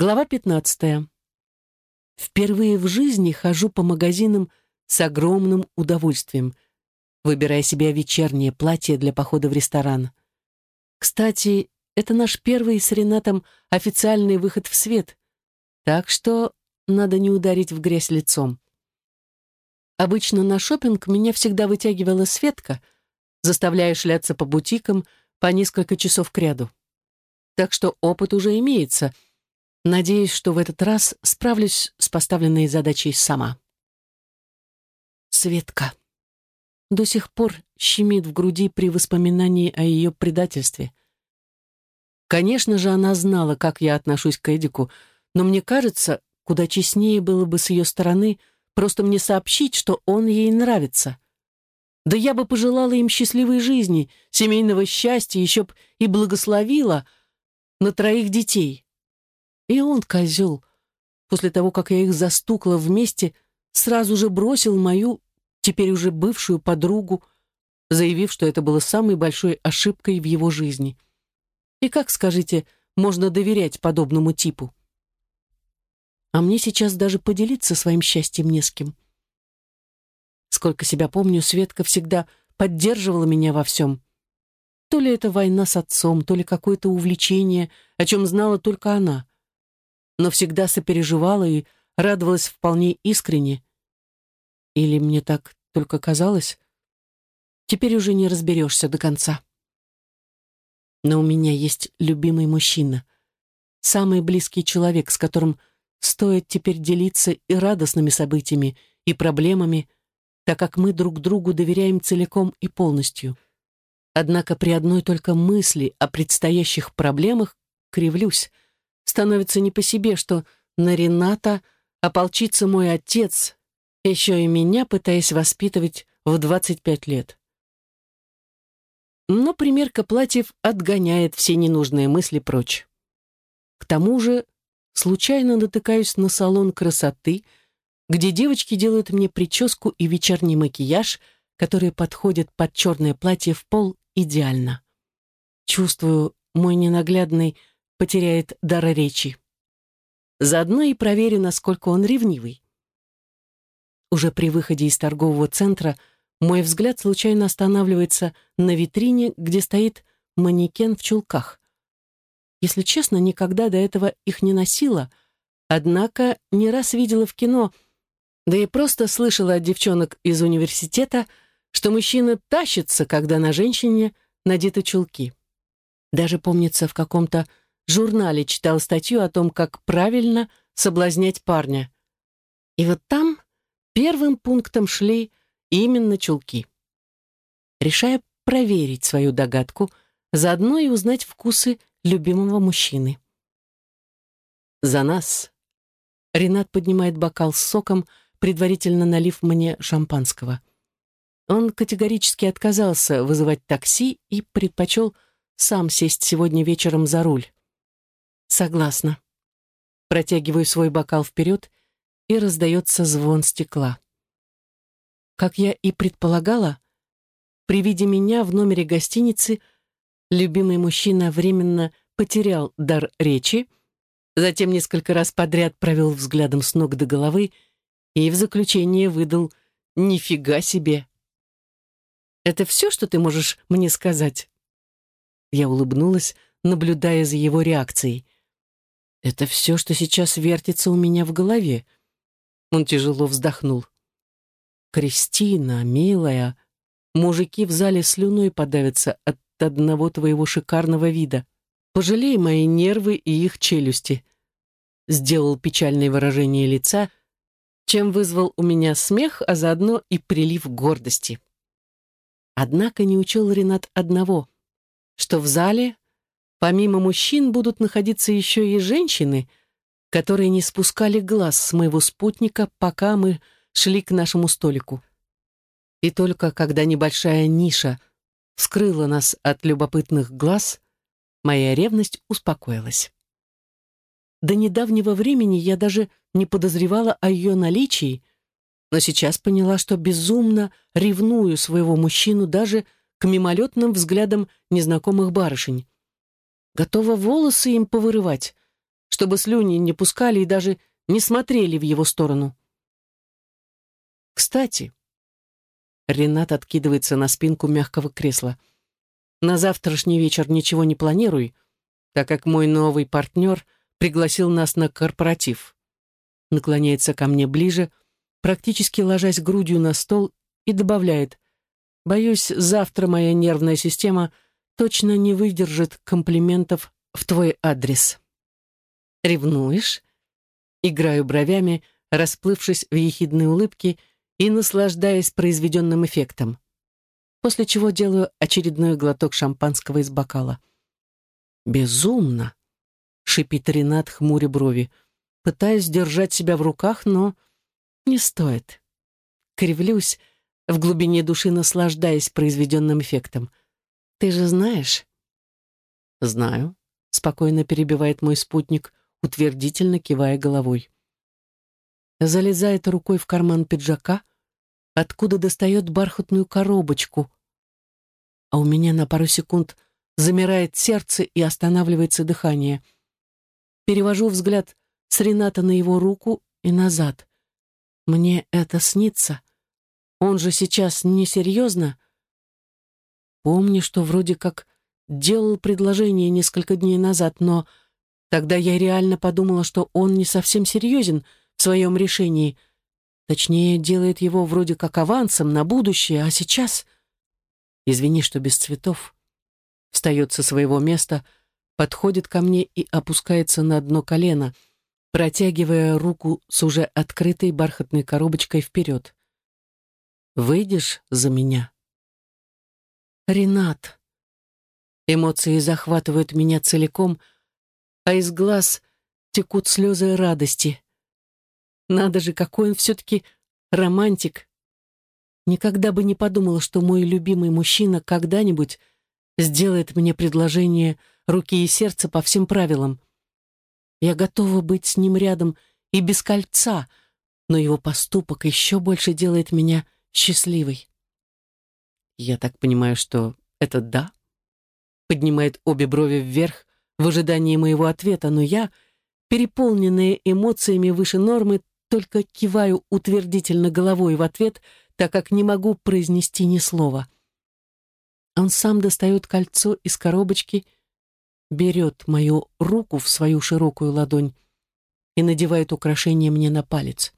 Глава 15. Впервые в жизни хожу по магазинам с огромным удовольствием, выбирая себе вечернее платье для похода в ресторан. Кстати, это наш первый с Ренатом официальный выход в свет, так что надо не ударить в грязь лицом. Обычно на шопинг меня всегда вытягивала Светка, заставляя шляться по бутикам по несколько часов кряду. Так что опыт уже имеется — Надеюсь, что в этот раз справлюсь с поставленной задачей сама. Светка. До сих пор щемит в груди при воспоминании о ее предательстве. Конечно же, она знала, как я отношусь к Эдику, но мне кажется, куда честнее было бы с ее стороны просто мне сообщить, что он ей нравится. Да я бы пожелала им счастливой жизни, семейного счастья, еще б и благословила на троих детей. И он, козел, после того, как я их застукала вместе, сразу же бросил мою, теперь уже бывшую подругу, заявив, что это было самой большой ошибкой в его жизни. И как, скажите, можно доверять подобному типу? А мне сейчас даже поделиться своим счастьем не с кем. Сколько себя помню, Светка всегда поддерживала меня во всем. То ли это война с отцом, то ли какое-то увлечение, о чем знала только она но всегда сопереживала и радовалась вполне искренне. Или мне так только казалось? Теперь уже не разберешься до конца. Но у меня есть любимый мужчина, самый близкий человек, с которым стоит теперь делиться и радостными событиями, и проблемами, так как мы друг другу доверяем целиком и полностью. Однако при одной только мысли о предстоящих проблемах кривлюсь, становится не по себе, что на Рената ополчится мой отец, еще и меня пытаясь воспитывать в 25 лет. Но примерка платьев отгоняет все ненужные мысли прочь. К тому же случайно натыкаюсь на салон красоты, где девочки делают мне прическу и вечерний макияж, которые подходят под черное платье в пол идеально. Чувствую, мой ненаглядный потеряет дар речи. Заодно и проверю, насколько он ревнивый. Уже при выходе из торгового центра мой взгляд случайно останавливается на витрине, где стоит манекен в чулках. Если честно, никогда до этого их не носила, однако не раз видела в кино, да и просто слышала от девчонок из университета, что мужчина тащится, когда на женщине надеты чулки. Даже помнится в каком-то журнале читал статью о том, как правильно соблазнять парня. И вот там первым пунктом шли именно чулки. Решая проверить свою догадку, заодно и узнать вкусы любимого мужчины. «За нас!» Ренат поднимает бокал с соком, предварительно налив мне шампанского. Он категорически отказался вызывать такси и предпочел сам сесть сегодня вечером за руль. Согласна. Протягиваю свой бокал вперед, и раздается звон стекла. Как я и предполагала, при виде меня в номере гостиницы любимый мужчина временно потерял дар речи, затем несколько раз подряд провел взглядом с ног до головы и в заключение выдал «Нифига себе!» «Это все, что ты можешь мне сказать?» Я улыбнулась, наблюдая за его реакцией. Это все, что сейчас вертится у меня в голове. Он тяжело вздохнул. Кристина, милая, мужики в зале слюной подавятся от одного твоего шикарного вида. Пожалей мои нервы и их челюсти. Сделал печальное выражение лица, чем вызвал у меня смех, а заодно и прилив гордости. Однако не учел Ренат одного, что в зале Помимо мужчин будут находиться еще и женщины, которые не спускали глаз с моего спутника, пока мы шли к нашему столику. И только когда небольшая ниша скрыла нас от любопытных глаз, моя ревность успокоилась. До недавнего времени я даже не подозревала о ее наличии, но сейчас поняла, что безумно ревную своего мужчину даже к мимолетным взглядам незнакомых барышень. Готова волосы им повырывать, чтобы слюни не пускали и даже не смотрели в его сторону. Кстати, Ренат откидывается на спинку мягкого кресла. На завтрашний вечер ничего не планируй, так как мой новый партнер пригласил нас на корпоратив. Наклоняется ко мне ближе, практически ложась грудью на стол и добавляет, «Боюсь, завтра моя нервная система точно не выдержит комплиментов в твой адрес». «Ревнуешь?» Играю бровями, расплывшись в ехидной улыбке и наслаждаясь произведенным эффектом. После чего делаю очередной глоток шампанского из бокала. «Безумно!» — шипит Ренат, хмуря брови. Пытаюсь держать себя в руках, но не стоит. Кривлюсь, в глубине души наслаждаясь произведенным эффектом. «Ты же знаешь?» «Знаю», — спокойно перебивает мой спутник, утвердительно кивая головой. Залезает рукой в карман пиджака, откуда достает бархатную коробочку. А у меня на пару секунд замирает сердце и останавливается дыхание. Перевожу взгляд с Рената на его руку и назад. Мне это снится. Он же сейчас несерьезно. Помню, что вроде как делал предложение несколько дней назад, но тогда я реально подумала, что он не совсем серьезен в своем решении — Точнее, делает его вроде как авансом на будущее, а сейчас... Извини, что без цветов. Встает со своего места, подходит ко мне и опускается на одно колено, протягивая руку с уже открытой бархатной коробочкой вперед. «Выйдешь за меня?» «Ренат!» Эмоции захватывают меня целиком, а из глаз текут слезы радости. Надо же, какой он все-таки романтик. Никогда бы не подумала, что мой любимый мужчина когда-нибудь сделает мне предложение руки и сердца по всем правилам. Я готова быть с ним рядом и без кольца, но его поступок еще больше делает меня счастливой. Я так понимаю, что это «да»? Поднимает обе брови вверх в ожидании моего ответа, но я, переполненная эмоциями выше нормы, только киваю утвердительно головой в ответ, так как не могу произнести ни слова. Он сам достает кольцо из коробочки, берет мою руку в свою широкую ладонь и надевает украшение мне на палец.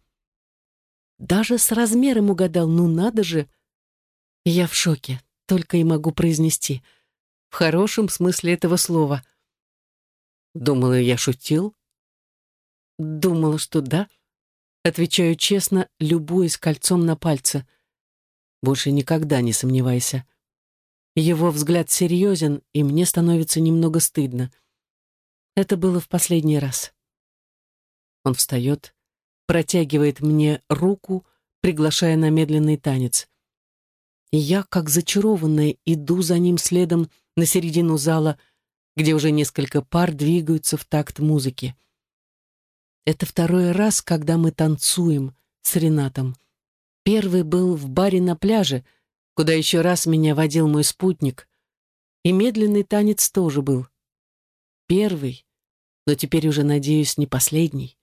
Даже с размером угадал, ну надо же! Я в шоке, только и могу произнести. В хорошем смысле этого слова. Думала, я шутил? Думала, что да. Отвечаю честно, любуясь кольцом на пальце. Больше никогда не сомневайся. Его взгляд серьезен, и мне становится немного стыдно. Это было в последний раз. Он встает, протягивает мне руку, приглашая на медленный танец. И я, как зачарованная, иду за ним следом на середину зала, где уже несколько пар двигаются в такт музыки. Это второй раз, когда мы танцуем с Ренатом. Первый был в баре на пляже, куда еще раз меня водил мой спутник. И медленный танец тоже был. Первый, но теперь уже, надеюсь, не последний.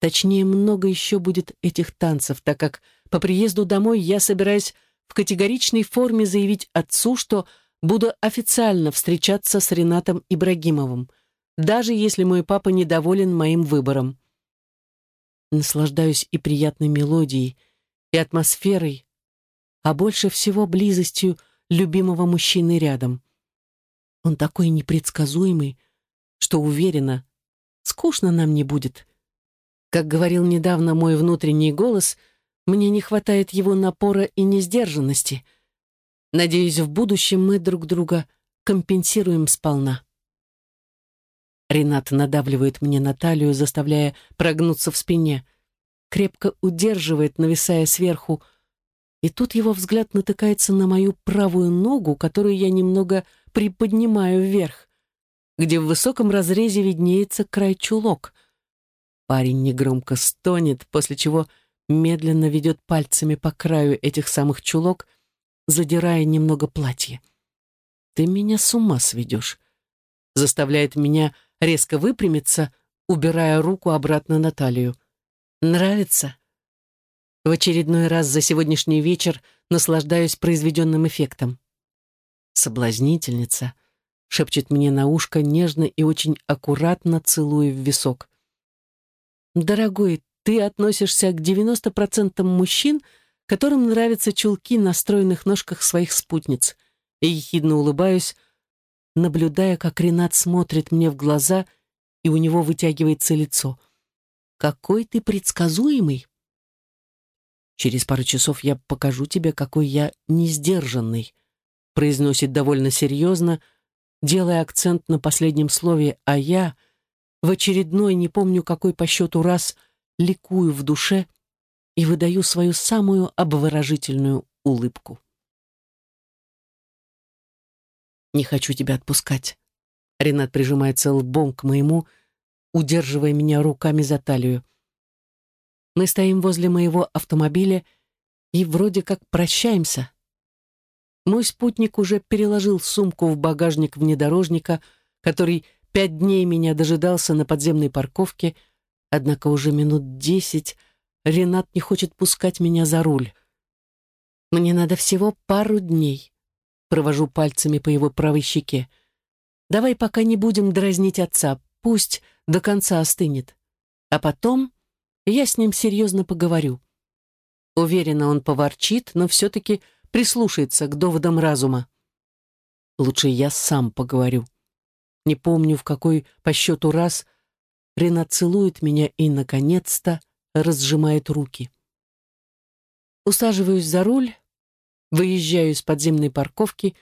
Точнее, много еще будет этих танцев, так как по приезду домой я собираюсь в категоричной форме заявить отцу, что буду официально встречаться с Ренатом Ибрагимовым — даже если мой папа недоволен моим выбором. Наслаждаюсь и приятной мелодией, и атмосферой, а больше всего близостью любимого мужчины рядом. Он такой непредсказуемый, что уверена, скучно нам не будет. Как говорил недавно мой внутренний голос, мне не хватает его напора и несдержанности. Надеюсь, в будущем мы друг друга компенсируем сполна. Ренат надавливает мне на талию, заставляя прогнуться в спине. Крепко удерживает, нависая сверху. И тут его взгляд натыкается на мою правую ногу, которую я немного приподнимаю вверх, где в высоком разрезе виднеется край чулок. Парень негромко стонет, после чего медленно ведет пальцами по краю этих самых чулок, задирая немного платье. «Ты меня с ума сведешь», заставляет меня резко выпрямиться, убирая руку обратно на талию. «Нравится?» В очередной раз за сегодняшний вечер наслаждаюсь произведенным эффектом. «Соблазнительница», — шепчет мне на ушко, нежно и очень аккуратно целуя в висок. «Дорогой, ты относишься к 90% мужчин, которым нравятся чулки на стройных ножках своих спутниц», и ехидно улыбаюсь, наблюдая, как Ренат смотрит мне в глаза, и у него вытягивается лицо. «Какой ты предсказуемый!» «Через пару часов я покажу тебе, какой я несдержанный», произносит довольно серьезно, делая акцент на последнем слове, а я в очередной, не помню какой по счету раз, ликую в душе и выдаю свою самую обворожительную улыбку. «Не хочу тебя отпускать». Ренат прижимается лбом к моему, удерживая меня руками за талию. Мы стоим возле моего автомобиля и вроде как прощаемся. Мой спутник уже переложил сумку в багажник внедорожника, который пять дней меня дожидался на подземной парковке, однако уже минут десять Ренат не хочет пускать меня за руль. Мне надо всего пару дней провожу пальцами по его правой щеке. «Давай пока не будем дразнить отца, пусть до конца остынет. А потом я с ним серьезно поговорю». Уверена, он поворчит, но все-таки прислушается к доводам разума. Лучше я сам поговорю. Не помню, в какой по счету раз Ренат целует меня и, наконец-то, разжимает руки. Усаживаюсь за руль, Выезжаю из подземной парковки,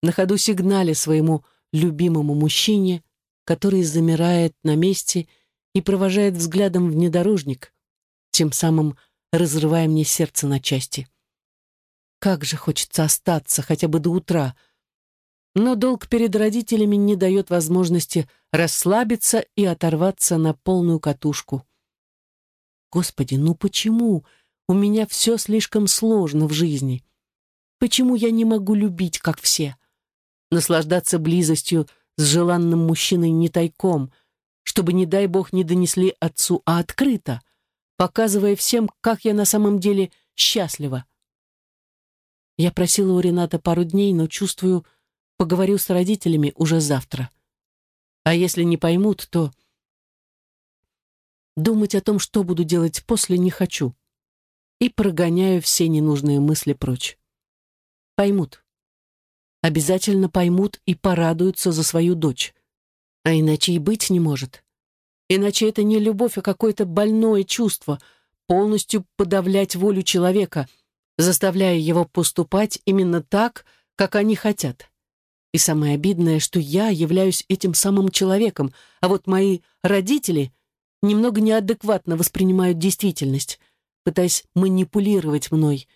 на ходу сигнале своему любимому мужчине, который замирает на месте и провожает взглядом внедорожник, тем самым разрывая мне сердце на части. Как же хочется остаться хотя бы до утра, но долг перед родителями не дает возможности расслабиться и оторваться на полную катушку. Господи, ну почему у меня все слишком сложно в жизни? Почему я не могу любить, как все? Наслаждаться близостью с желанным мужчиной не тайком, чтобы, не дай бог, не донесли отцу, а открыто, показывая всем, как я на самом деле счастлива. Я просила у Рената пару дней, но чувствую, поговорю с родителями уже завтра. А если не поймут, то... Думать о том, что буду делать после, не хочу. И прогоняю все ненужные мысли прочь. Поймут. Обязательно поймут и порадуются за свою дочь. А иначе и быть не может. Иначе это не любовь, а какое-то больное чувство, полностью подавлять волю человека, заставляя его поступать именно так, как они хотят. И самое обидное, что я являюсь этим самым человеком, а вот мои родители немного неадекватно воспринимают действительность, пытаясь манипулировать мной,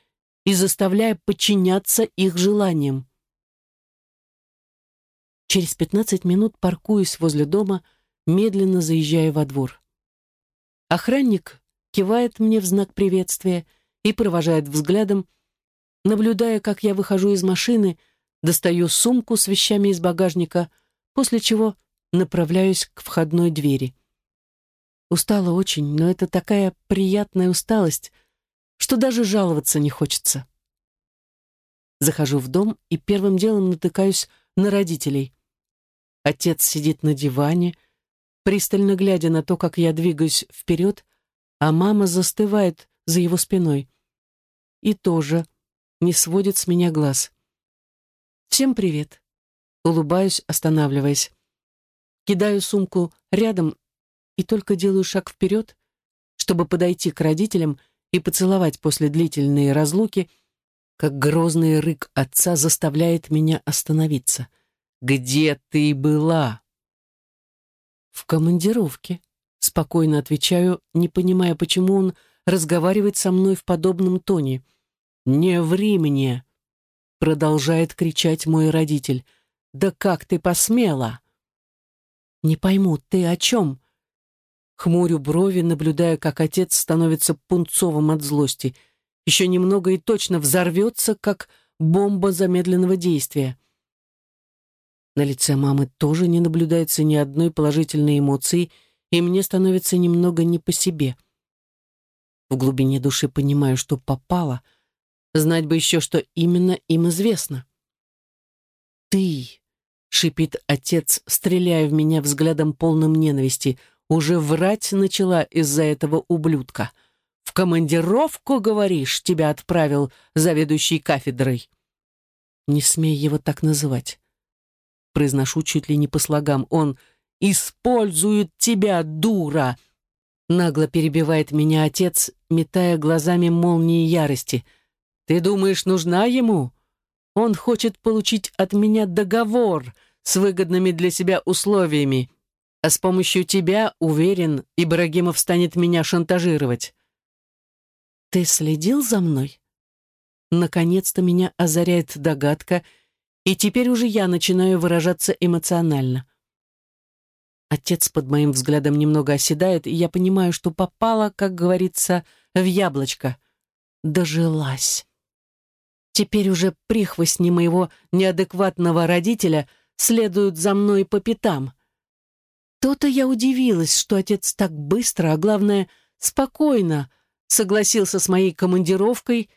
и заставляя подчиняться их желаниям. Через пятнадцать минут паркуюсь возле дома, медленно заезжая во двор. Охранник кивает мне в знак приветствия и провожает взглядом, наблюдая, как я выхожу из машины, достаю сумку с вещами из багажника, после чего направляюсь к входной двери. Устала очень, но это такая приятная усталость, что даже жаловаться не хочется. Захожу в дом и первым делом натыкаюсь на родителей. Отец сидит на диване, пристально глядя на то, как я двигаюсь вперед, а мама застывает за его спиной. И тоже не сводит с меня глаз. «Всем привет!» Улыбаюсь, останавливаясь. Кидаю сумку рядом и только делаю шаг вперед, чтобы подойти к родителям и поцеловать после длительной разлуки, как грозный рык отца заставляет меня остановиться. «Где ты была?» «В командировке», — спокойно отвечаю, не понимая, почему он разговаривает со мной в подобном тоне. «Не ври мне!» — продолжает кричать мой родитель. «Да как ты посмела?» «Не пойму, ты о чем?» Хмурю брови, наблюдая, как отец становится пунцовым от злости. Еще немного и точно взорвется, как бомба замедленного действия. На лице мамы тоже не наблюдается ни одной положительной эмоции, и мне становится немного не по себе. В глубине души понимаю, что попало. Знать бы еще, что именно им известно. «Ты!» — шипит отец, стреляя в меня взглядом полным ненависти. «Уже врать начала из-за этого ублюдка. В командировку, говоришь, тебя отправил заведующий кафедрой?» Не смей его так называть. Произношу чуть ли не по слогам. Он использует тебя, дура!» Нагло перебивает меня отец, метая глазами молнии ярости. «Ты думаешь, нужна ему? Он хочет получить от меня договор с выгодными для себя условиями, а с помощью тебя, уверен, Ибрагимов станет меня шантажировать». «Ты следил за мной?» Наконец-то меня озаряет догадка, и теперь уже я начинаю выражаться эмоционально. Отец под моим взглядом немного оседает, и я понимаю, что попала, как говорится, в яблочко. Дожилась. Теперь уже прихвостни моего неадекватного родителя следуют за мной по пятам. То-то я удивилась, что отец так быстро, а главное, спокойно согласился с моей командировкой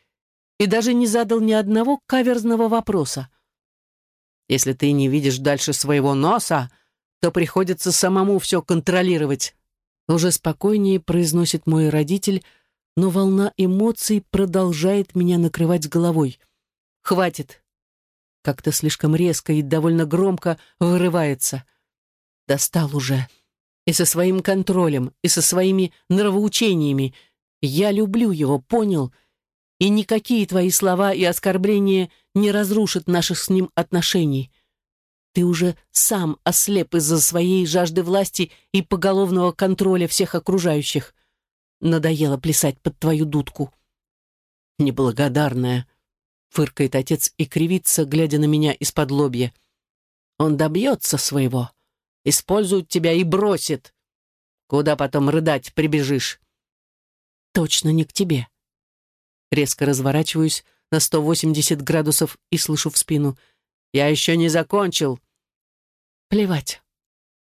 и даже не задал ни одного каверзного вопроса. «Если ты не видишь дальше своего носа, то приходится самому все контролировать. Уже спокойнее произносит мой родитель, но волна эмоций продолжает меня накрывать головой. «Хватит!» Как-то слишком резко и довольно громко вырывается. «Достал уже!» И со своим контролем, и со своими нравоучениями. Я люблю его, понял? И никакие твои слова и оскорбления не разрушат наших с ним отношений. Ты уже сам ослеп из-за своей жажды власти и поголовного контроля всех окружающих. Надоело плясать под твою дудку. Неблагодарная, фыркает отец и кривится, глядя на меня из-под лобья. Он добьется своего, использует тебя и бросит. Куда потом рыдать прибежишь? Точно не к тебе. Резко разворачиваюсь на 180 градусов и слышу в спину. Я еще не закончил. Плевать.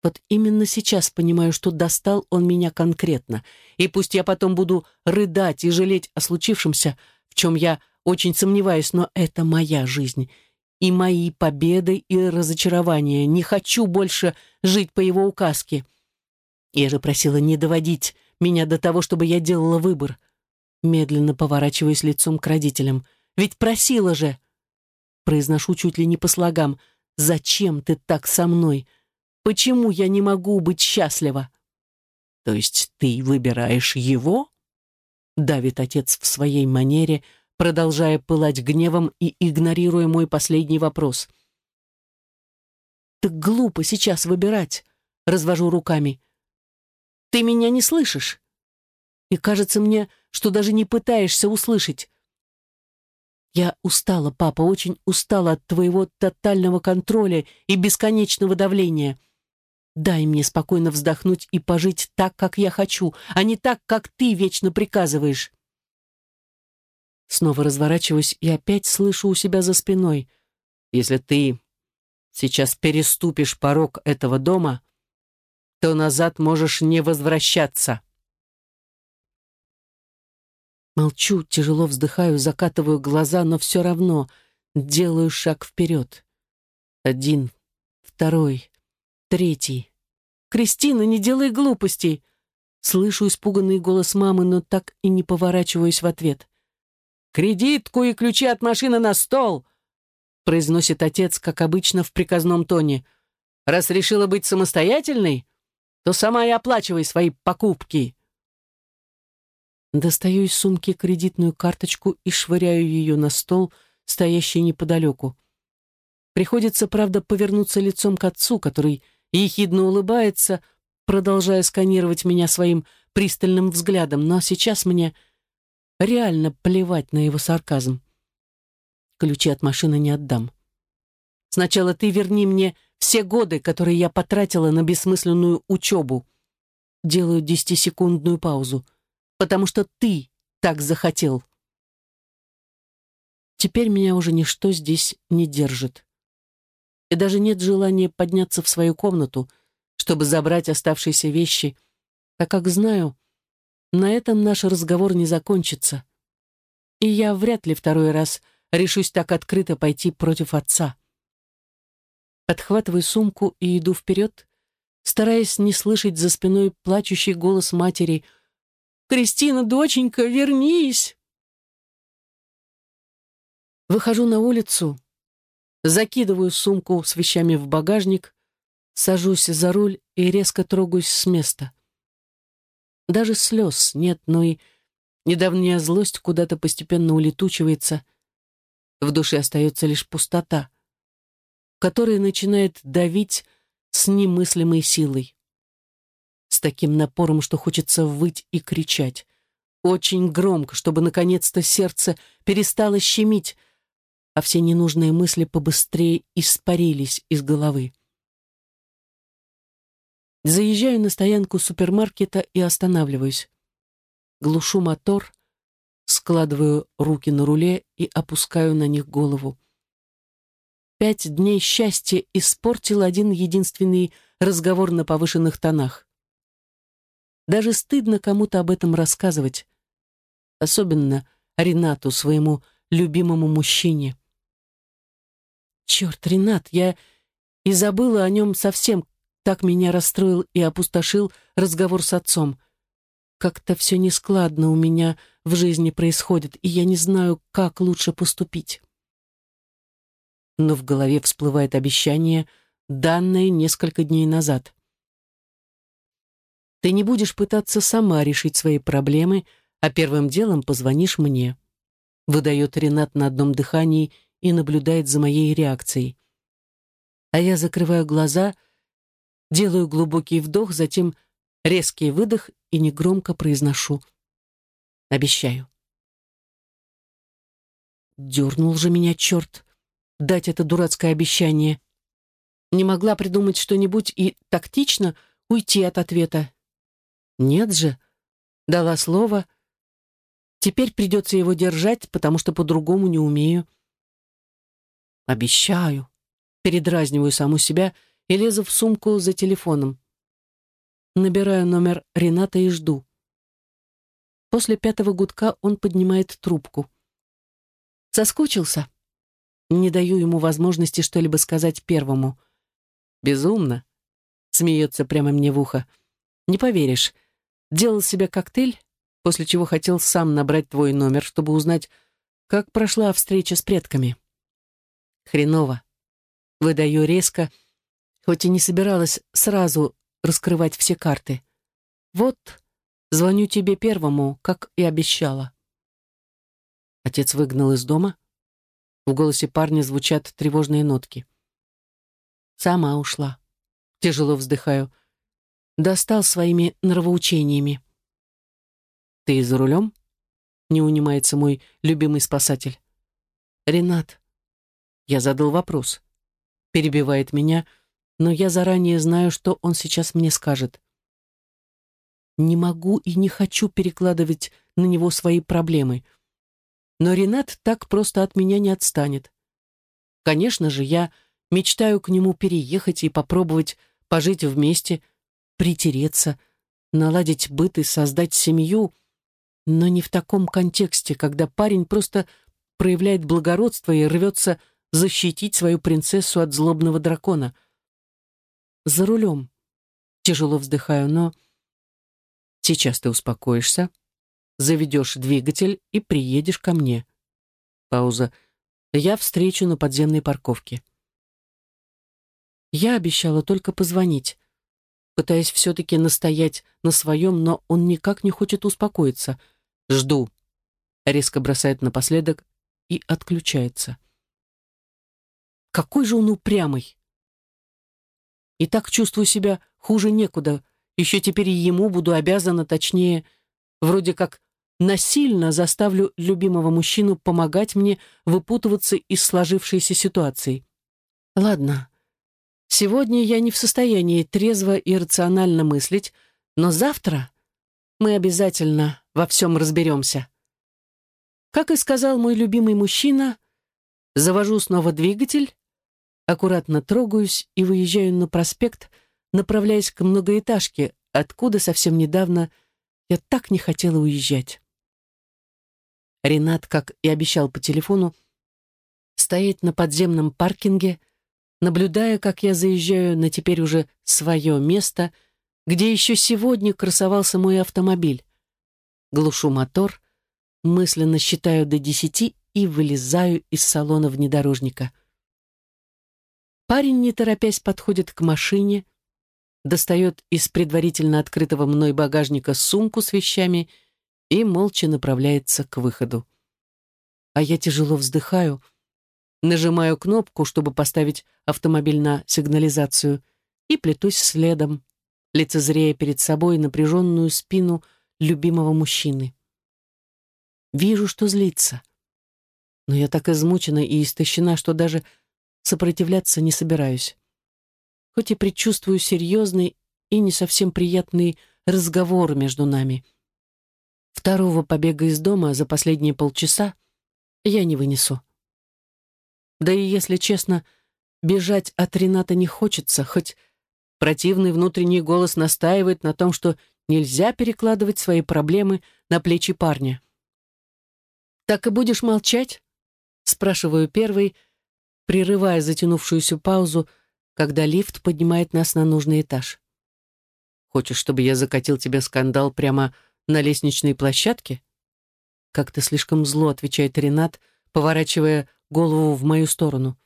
Вот именно сейчас понимаю, что достал он меня конкретно. И пусть я потом буду рыдать и жалеть о случившемся, в чем я очень сомневаюсь, но это моя жизнь. И мои победы и разочарования. Не хочу больше жить по его указке. Я же просила не доводить меня до того, чтобы я делала выбор. Медленно поворачиваюсь лицом к родителям. Ведь просила же. Произношу чуть ли не по слогам. Зачем ты так со мной? Почему я не могу быть счастлива? То есть ты выбираешь его? Давит отец в своей манере, продолжая пылать гневом и игнорируя мой последний вопрос. Так глупо сейчас выбирать, развожу руками. Ты меня не слышишь. И кажется мне, что даже не пытаешься услышать. Я устала, папа, очень устала от твоего тотального контроля и бесконечного давления. Дай мне спокойно вздохнуть и пожить так, как я хочу, а не так, как ты вечно приказываешь. Снова разворачиваюсь и опять слышу у себя за спиной. Если ты сейчас переступишь порог этого дома, то назад можешь не возвращаться. Молчу, тяжело вздыхаю, закатываю глаза, но все равно делаю шаг вперед. Один, второй, третий. «Кристина, не делай глупостей!» Слышу испуганный голос мамы, но так и не поворачиваюсь в ответ. «Кредитку и ключи от машины на стол!» произносит отец, как обычно, в приказном тоне. «Раз решила быть самостоятельной, то сама и оплачивай свои покупки!» Достаю из сумки кредитную карточку и швыряю ее на стол, стоящий неподалеку. Приходится, правда, повернуться лицом к отцу, который ехидно улыбается, продолжая сканировать меня своим пристальным взглядом, но сейчас мне реально плевать на его сарказм. Ключи от машины не отдам. Сначала ты верни мне все годы, которые я потратила на бессмысленную учебу. Делаю десятисекундную паузу потому что ты так захотел. Теперь меня уже ничто здесь не держит. И даже нет желания подняться в свою комнату, чтобы забрать оставшиеся вещи так как знаю, на этом наш разговор не закончится. И я вряд ли второй раз решусь так открыто пойти против отца. Подхватываю сумку и иду вперед, стараясь не слышать за спиной плачущий голос матери «Кристина, доченька, вернись!» Выхожу на улицу, закидываю сумку с вещами в багажник, сажусь за руль и резко трогаюсь с места. Даже слез нет, но и недавняя злость куда-то постепенно улетучивается. В душе остается лишь пустота, которая начинает давить с немыслимой силой. С таким напором, что хочется выть и кричать. Очень громко, чтобы наконец-то сердце перестало щемить, а все ненужные мысли побыстрее испарились из головы. Заезжаю на стоянку супермаркета и останавливаюсь. Глушу мотор, складываю руки на руле и опускаю на них голову. Пять дней счастья испортил один единственный разговор на повышенных тонах. Даже стыдно кому-то об этом рассказывать. Особенно Ренату, своему любимому мужчине. Черт, Ренат, я и забыла о нем совсем, так меня расстроил и опустошил разговор с отцом. Как-то все нескладно у меня в жизни происходит, и я не знаю, как лучше поступить. Но в голове всплывает обещание, данное несколько дней назад. Ты не будешь пытаться сама решить свои проблемы, а первым делом позвонишь мне. Выдает Ренат на одном дыхании и наблюдает за моей реакцией. А я закрываю глаза — Делаю глубокий вдох, затем резкий выдох и негромко произношу. Обещаю. Дернул же меня черт дать это дурацкое обещание. Не могла придумать что-нибудь и тактично уйти от ответа. Нет же, дала слово. Теперь придется его держать, потому что по-другому не умею. Обещаю. Передразниваю саму себя — и лезу в сумку за телефоном. Набираю номер Рената и жду. После пятого гудка он поднимает трубку. Соскучился? Не даю ему возможности что-либо сказать первому. Безумно. Смеется прямо мне в ухо. Не поверишь. Делал себе коктейль, после чего хотел сам набрать твой номер, чтобы узнать, как прошла встреча с предками. Хреново. Выдаю резко, хоть и не собиралась сразу раскрывать все карты. Вот, звоню тебе первому, как и обещала. Отец выгнал из дома. В голосе парня звучат тревожные нотки. Сама ушла. Тяжело вздыхаю. Достал своими нравоучениями. «Ты за рулем?» — не унимается мой любимый спасатель. «Ренат». Я задал вопрос. Перебивает меня — но я заранее знаю, что он сейчас мне скажет. Не могу и не хочу перекладывать на него свои проблемы. Но Ренат так просто от меня не отстанет. Конечно же, я мечтаю к нему переехать и попробовать пожить вместе, притереться, наладить быт и создать семью, но не в таком контексте, когда парень просто проявляет благородство и рвется защитить свою принцессу от злобного дракона — за рулем. Тяжело вздыхаю, но... Сейчас ты успокоишься, заведешь двигатель и приедешь ко мне. Пауза. Я встречу на подземной парковке. Я обещала только позвонить, пытаясь все-таки настоять на своем, но он никак не хочет успокоиться. Жду. Резко бросает напоследок и отключается. Какой же он упрямый! И так чувствую себя хуже некуда. Еще теперь и ему буду обязана, точнее, вроде как насильно заставлю любимого мужчину помогать мне выпутываться из сложившейся ситуации. Ладно, сегодня я не в состоянии трезво и рационально мыслить, но завтра мы обязательно во всем разберемся. Как и сказал мой любимый мужчина, завожу снова двигатель, аккуратно трогаюсь и выезжаю на проспект, направляясь к многоэтажке, откуда совсем недавно я так не хотела уезжать. Ренат, как и обещал по телефону, стоит на подземном паркинге, наблюдая, как я заезжаю на теперь уже свое место, где еще сегодня красовался мой автомобиль. Глушу мотор, мысленно считаю до десяти и вылезаю из салона внедорожника. Парень, не торопясь, подходит к машине, достает из предварительно открытого мной багажника сумку с вещами и молча направляется к выходу. А я тяжело вздыхаю, нажимаю кнопку, чтобы поставить автомобиль на сигнализацию, и плетусь следом, лицезрея перед собой напряженную спину любимого мужчины. Вижу, что злится. Но я так измучена и истощена, что даже сопротивляться не собираюсь. Хоть и предчувствую серьезный и не совсем приятный разговор между нами. Второго побега из дома за последние полчаса я не вынесу. Да и, если честно, бежать от Рената не хочется, хоть противный внутренний голос настаивает на том, что нельзя перекладывать свои проблемы на плечи парня. «Так и будешь молчать?» — спрашиваю первый, прерывая затянувшуюся паузу, когда лифт поднимает нас на нужный этаж. «Хочешь, чтобы я закатил тебе скандал прямо на лестничной площадке?» Как-то слишком зло, отвечает Ренат, поворачивая голову в мою сторону.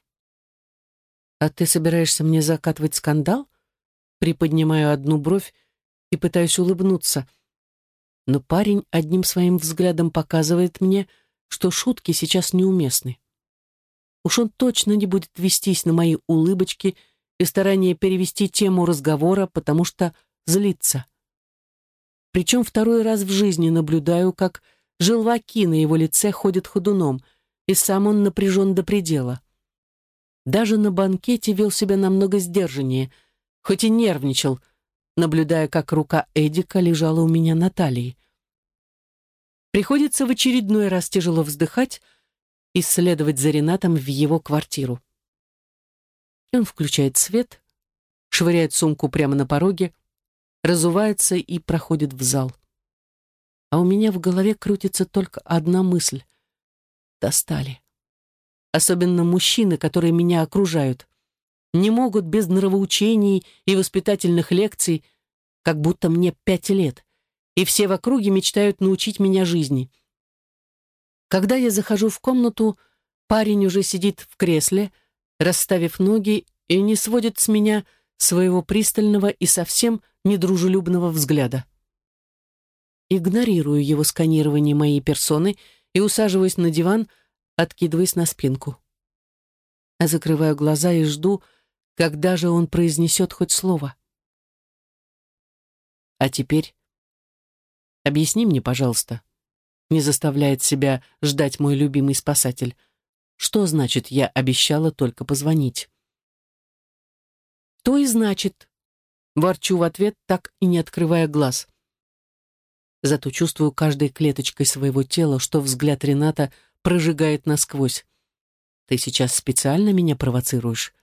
«А ты собираешься мне закатывать скандал?» Приподнимаю одну бровь и пытаюсь улыбнуться. Но парень одним своим взглядом показывает мне, что шутки сейчас неуместны. Уж он точно не будет вестись на мои улыбочки и старание перевести тему разговора, потому что злится. Причем второй раз в жизни наблюдаю, как желваки на его лице ходят ходуном, и сам он напряжен до предела. Даже на банкете вел себя намного сдержаннее, хоть и нервничал, наблюдая, как рука Эдика лежала у меня на талии. Приходится в очередной раз тяжело вздыхать и следовать за Ренатом в его квартиру. Он включает свет, швыряет сумку прямо на пороге, разувается и проходит в зал. А у меня в голове крутится только одна мысль. Достали. Особенно мужчины, которые меня окружают. Не могут без нравоучений и воспитательных лекций, как будто мне пять лет, и все в округе мечтают научить меня жизни. Когда я захожу в комнату, парень уже сидит в кресле, расставив ноги, и не сводит с меня своего пристального и совсем недружелюбного взгляда. Игнорирую его сканирование моей персоны и усаживаюсь на диван, откидываясь на спинку. А закрываю глаза и жду, когда же он произнесет хоть слово. А теперь объясни мне, пожалуйста, не заставляет себя ждать мой любимый спасатель. Что значит, я обещала только позвонить? То и значит. Ворчу в ответ, так и не открывая глаз. Зато чувствую каждой клеточкой своего тела, что взгляд Рената прожигает насквозь. Ты сейчас специально меня провоцируешь?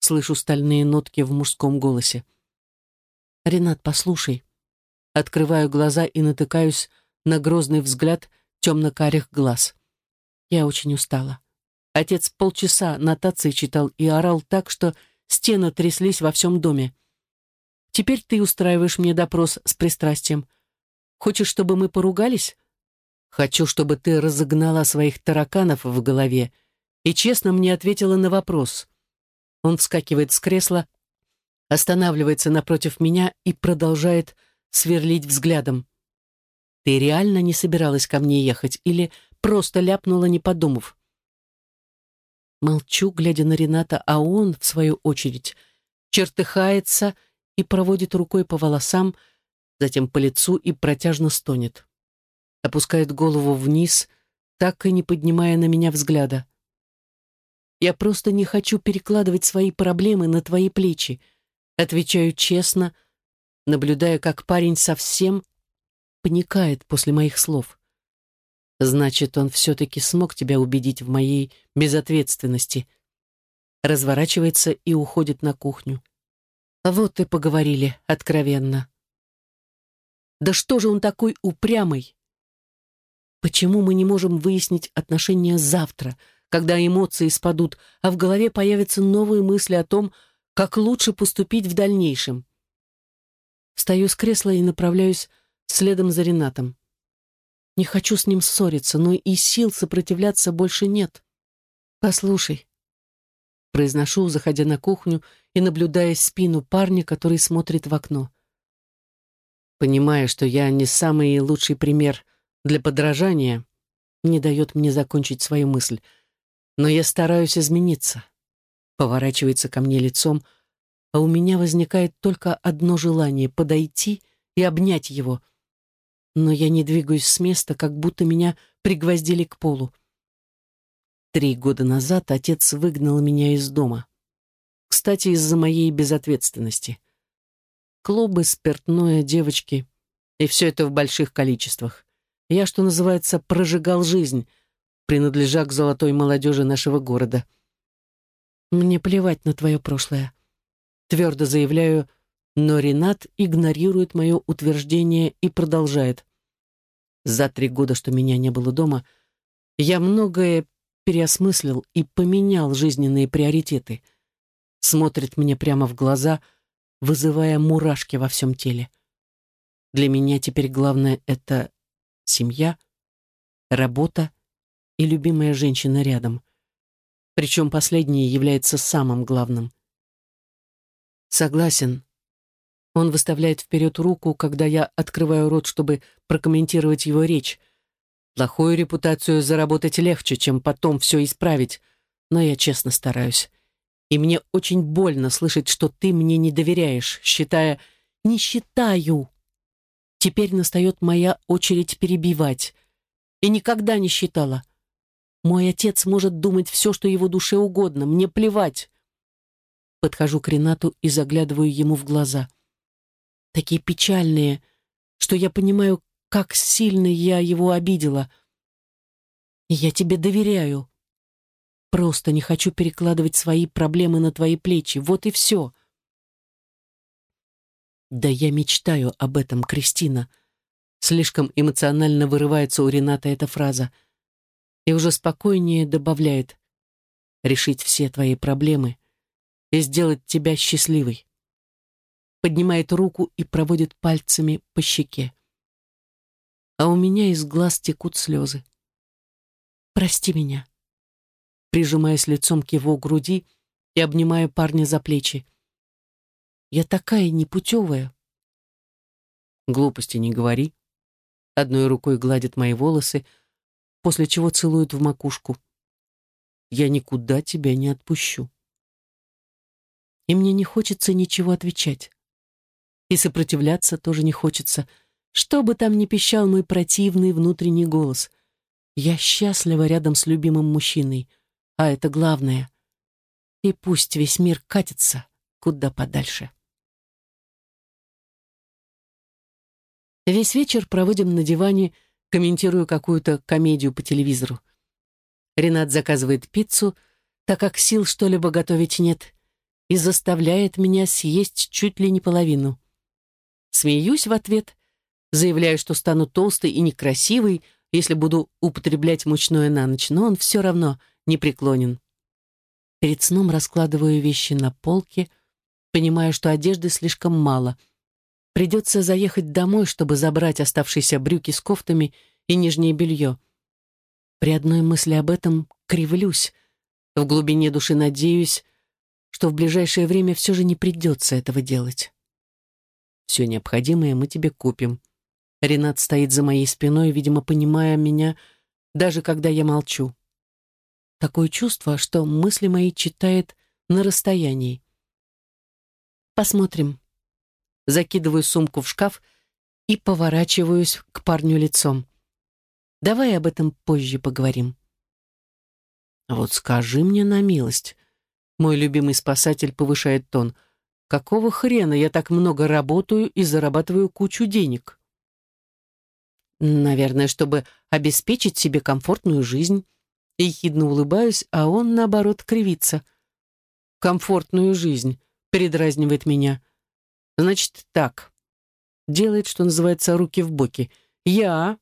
Слышу стальные нотки в мужском голосе. Ренат, послушай. Открываю глаза и натыкаюсь на грозный взгляд темно-карих глаз. Я очень устала. Отец полчаса нотации читал и орал так, что стены тряслись во всем доме. Теперь ты устраиваешь мне допрос с пристрастием. Хочешь, чтобы мы поругались? Хочу, чтобы ты разогнала своих тараканов в голове и честно мне ответила на вопрос. Он вскакивает с кресла, останавливается напротив меня и продолжает сверлить взглядом. Ты реально не собиралась ко мне ехать или просто ляпнула, не подумав? Молчу, глядя на Рената, а он, в свою очередь, чертыхается и проводит рукой по волосам, затем по лицу и протяжно стонет. Опускает голову вниз, так и не поднимая на меня взгляда. «Я просто не хочу перекладывать свои проблемы на твои плечи», отвечаю честно, наблюдая, как парень совсем паникает после моих слов. Значит, он все-таки смог тебя убедить в моей безответственности. Разворачивается и уходит на кухню. Вот и поговорили откровенно. Да что же он такой упрямый? Почему мы не можем выяснить отношения завтра, когда эмоции спадут, а в голове появятся новые мысли о том, как лучше поступить в дальнейшем? Встаю с кресла и направляюсь следом за Ренатом. Не хочу с ним ссориться, но и сил сопротивляться больше нет. «Послушай», — произношу, заходя на кухню и наблюдая спину парня, который смотрит в окно. Понимая, что я не самый лучший пример для подражания, не дает мне закончить свою мысль. Но я стараюсь измениться. Поворачивается ко мне лицом, а у меня возникает только одно желание — подойти и обнять его, но я не двигаюсь с места, как будто меня пригвоздили к полу. Три года назад отец выгнал меня из дома. Кстати, из-за моей безответственности. Клубы, спиртное, девочки. И все это в больших количествах. Я, что называется, прожигал жизнь, принадлежа к золотой молодежи нашего города. Мне плевать на твое прошлое. Твердо заявляю, но Ренат игнорирует мое утверждение и продолжает. За три года, что меня не было дома, я многое переосмыслил и поменял жизненные приоритеты. Смотрит мне прямо в глаза, вызывая мурашки во всем теле. Для меня теперь главное — это семья, работа и любимая женщина рядом. Причем последнее является самым главным. Согласен, он выставляет вперед руку, когда я открываю рот, чтобы прокомментировать его речь. Плохую репутацию заработать легче, чем потом все исправить, но я честно стараюсь. И мне очень больно слышать, что ты мне не доверяешь, считая «не считаю». Теперь настает моя очередь перебивать. И никогда не считала. Мой отец может думать все, что его душе угодно, мне плевать. Подхожу к Ренату и заглядываю ему в глаза — такие печальные, что я понимаю, как сильно я его обидела. я тебе доверяю. Просто не хочу перекладывать свои проблемы на твои плечи. Вот и все. Да я мечтаю об этом, Кристина. Слишком эмоционально вырывается у Рената эта фраза. И уже спокойнее добавляет решить все твои проблемы и сделать тебя счастливой поднимает руку и проводит пальцами по щеке. А у меня из глаз текут слезы. «Прости меня», прижимаясь лицом к его груди и обнимая парня за плечи. «Я такая непутевая». «Глупости не говори». Одной рукой гладит мои волосы, после чего целует в макушку. «Я никуда тебя не отпущу». И мне не хочется ничего отвечать. И сопротивляться тоже не хочется. Что бы там ни пищал мой противный внутренний голос. Я счастлива рядом с любимым мужчиной. А это главное. И пусть весь мир катится куда подальше. Весь вечер проводим на диване, комментирую какую-то комедию по телевизору. Ренат заказывает пиццу, так как сил что-либо готовить нет, и заставляет меня съесть чуть ли не половину. Смеюсь в ответ, заявляю, что стану толстой и некрасивой, если буду употреблять мучное на ночь, но он все равно не преклонен. Перед сном раскладываю вещи на полке, понимая, что одежды слишком мало. Придется заехать домой, чтобы забрать оставшиеся брюки с кофтами и нижнее белье. При одной мысли об этом кривлюсь. В глубине души надеюсь, что в ближайшее время все же не придется этого делать. Все необходимое мы тебе купим. Ренат стоит за моей спиной, видимо, понимая меня, даже когда я молчу. Такое чувство, что мысли мои читает на расстоянии. Посмотрим. Закидываю сумку в шкаф и поворачиваюсь к парню лицом. Давай об этом позже поговорим. Вот скажи мне на милость. Мой любимый спасатель повышает тон — Какого хрена я так много работаю и зарабатываю кучу денег? Наверное, чтобы обеспечить себе комфортную жизнь. Ехидно улыбаюсь, а он, наоборот, кривится. Комфортную жизнь, передразнивает меня. Значит, так. делает, что называется, руки в боки. «Я»,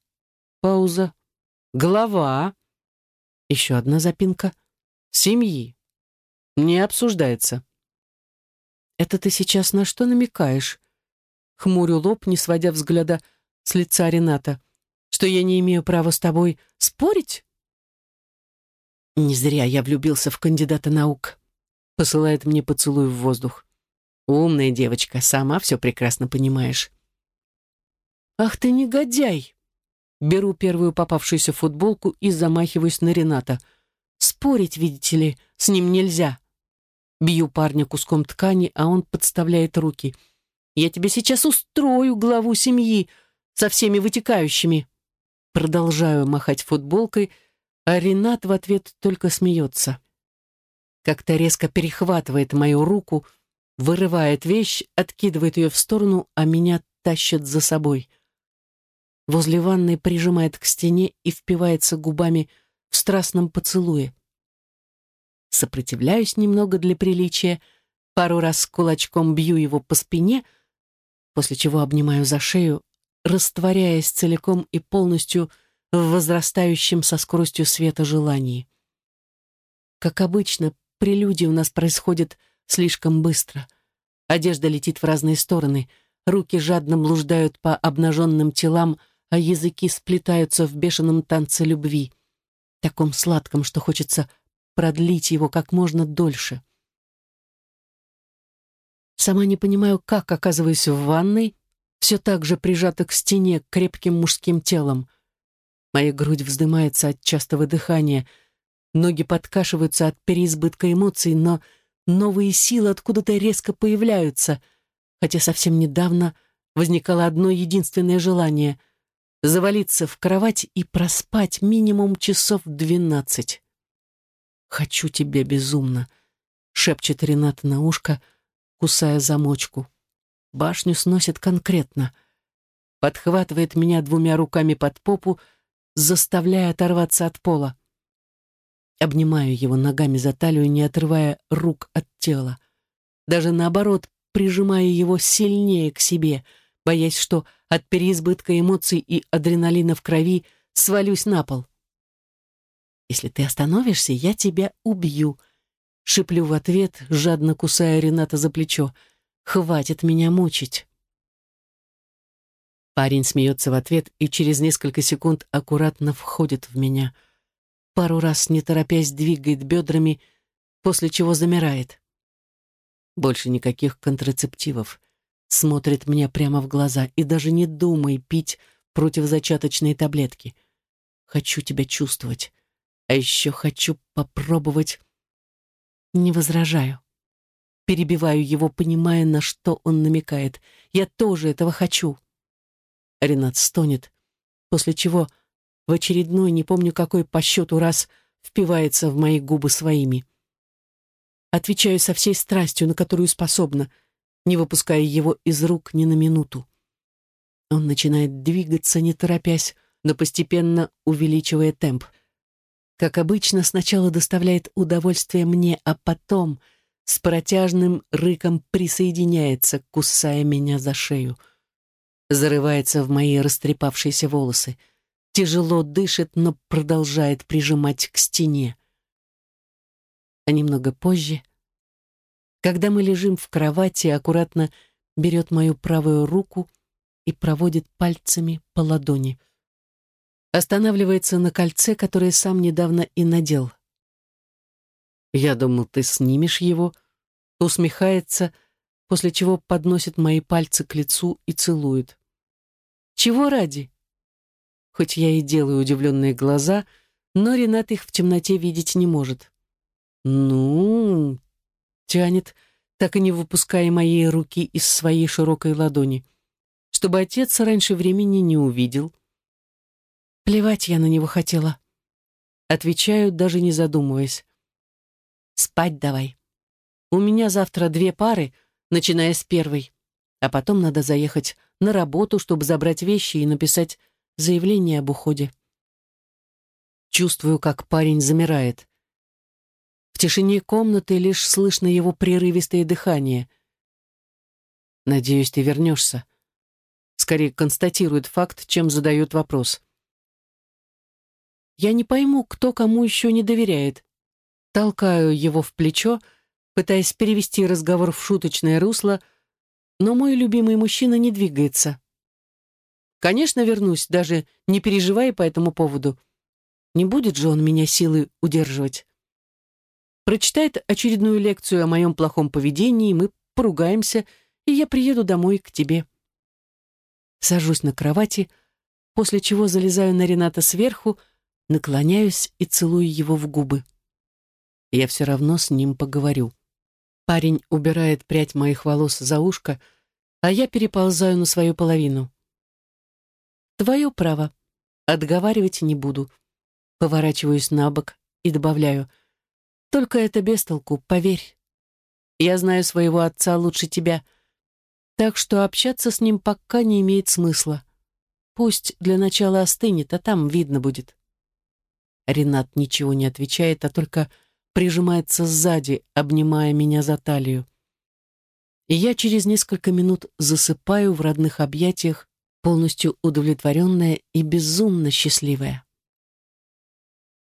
пауза, «глава», еще одна запинка, «семьи». Не обсуждается. «Это ты сейчас на что намекаешь?» Хмурю лоб, не сводя взгляда с лица Рената. «Что я не имею права с тобой спорить?» «Не зря я влюбился в кандидата наук», — посылает мне поцелуй в воздух. «Умная девочка, сама все прекрасно понимаешь». «Ах ты негодяй!» Беру первую попавшуюся футболку и замахиваюсь на Рената. «Спорить, видите ли, с ним нельзя». Бью парня куском ткани, а он подставляет руки. «Я тебе сейчас устрою главу семьи со всеми вытекающими». Продолжаю махать футболкой, а Ренат в ответ только смеется. Как-то резко перехватывает мою руку, вырывает вещь, откидывает ее в сторону, а меня тащит за собой. Возле ванной прижимает к стене и впивается губами в страстном поцелуе сопротивляюсь немного для приличия, пару раз кулачком бью его по спине, после чего обнимаю за шею, растворяясь целиком и полностью в возрастающем со скоростью света желании. Как обычно, прелюдия у нас происходит слишком быстро. Одежда летит в разные стороны, руки жадно блуждают по обнаженным телам, а языки сплетаются в бешеном танце любви, таком сладком, что хочется продлить его как можно дольше. Сама не понимаю, как оказываюсь в ванной, все так же прижата к стене крепким мужским телом. Моя грудь вздымается от частого дыхания, ноги подкашиваются от переизбытка эмоций, но новые силы откуда-то резко появляются, хотя совсем недавно возникало одно единственное желание — завалиться в кровать и проспать минимум часов двенадцать. «Хочу тебя безумно», — шепчет Рената на ушко, кусая замочку. Башню сносит конкретно. Подхватывает меня двумя руками под попу, заставляя оторваться от пола. Обнимаю его ногами за талию, не отрывая рук от тела. Даже наоборот, прижимая его сильнее к себе, боясь, что от переизбытка эмоций и адреналина в крови свалюсь на пол. Если ты остановишься, я тебя убью. Шиплю в ответ, жадно кусая Рената за плечо. Хватит меня мучить. Парень смеется в ответ и через несколько секунд аккуратно входит в меня. Пару раз, не торопясь, двигает бедрами, после чего замирает. Больше никаких контрацептивов. Смотрит мне прямо в глаза и даже не думай пить противозачаточные таблетки. Хочу тебя чувствовать. А еще хочу попробовать... Не возражаю. Перебиваю его, понимая, на что он намекает. Я тоже этого хочу. Ренат стонет, после чего в очередной, не помню какой по счету раз, впивается в мои губы своими. Отвечаю со всей страстью, на которую способна, не выпуская его из рук ни на минуту. Он начинает двигаться, не торопясь, но постепенно увеличивая темп — как обычно, сначала доставляет удовольствие мне, а потом с протяжным рыком присоединяется, кусая меня за шею. Зарывается в мои растрепавшиеся волосы. Тяжело дышит, но продолжает прижимать к стене. А немного позже, когда мы лежим в кровати, аккуратно берет мою правую руку и проводит пальцами по ладони останавливается на кольце, которое сам недавно и надел. «Я думал, ты снимешь его», усмехается, после чего подносит мои пальцы к лицу и целует. «Чего ради?» Хоть я и делаю удивленные глаза, но Ренат их в темноте видеть не может. «Ну...» — тянет, так и не выпуская моей руки из своей широкой ладони, чтобы отец раньше времени не увидел — Плевать я на него хотела. Отвечаю, даже не задумываясь. Спать давай. У меня завтра две пары, начиная с первой. А потом надо заехать на работу, чтобы забрать вещи и написать заявление об уходе. Чувствую, как парень замирает. В тишине комнаты лишь слышно его прерывистое дыхание. «Надеюсь, ты вернешься», скорее констатирует факт, чем задает вопрос. Я не пойму, кто кому еще не доверяет. Толкаю его в плечо, пытаясь перевести разговор в шуточное русло, но мой любимый мужчина не двигается. Конечно, вернусь, даже не переживая по этому поводу. Не будет же он меня силой удерживать. Прочитает очередную лекцию о моем плохом поведении, мы поругаемся, и я приеду домой к тебе. Сажусь на кровати, после чего залезаю на Рената сверху, наклоняюсь и целую его в губы. Я все равно с ним поговорю. Парень убирает прядь моих волос за ушко, а я переползаю на свою половину. Твое право. Отговаривать не буду. Поворачиваюсь на бок и добавляю. Только это без толку, поверь. Я знаю своего отца лучше тебя, так что общаться с ним пока не имеет смысла. Пусть для начала остынет, а там видно будет. Ренат ничего не отвечает, а только прижимается сзади, обнимая меня за талию. И я через несколько минут засыпаю в родных объятиях полностью удовлетворенная и безумно счастливая.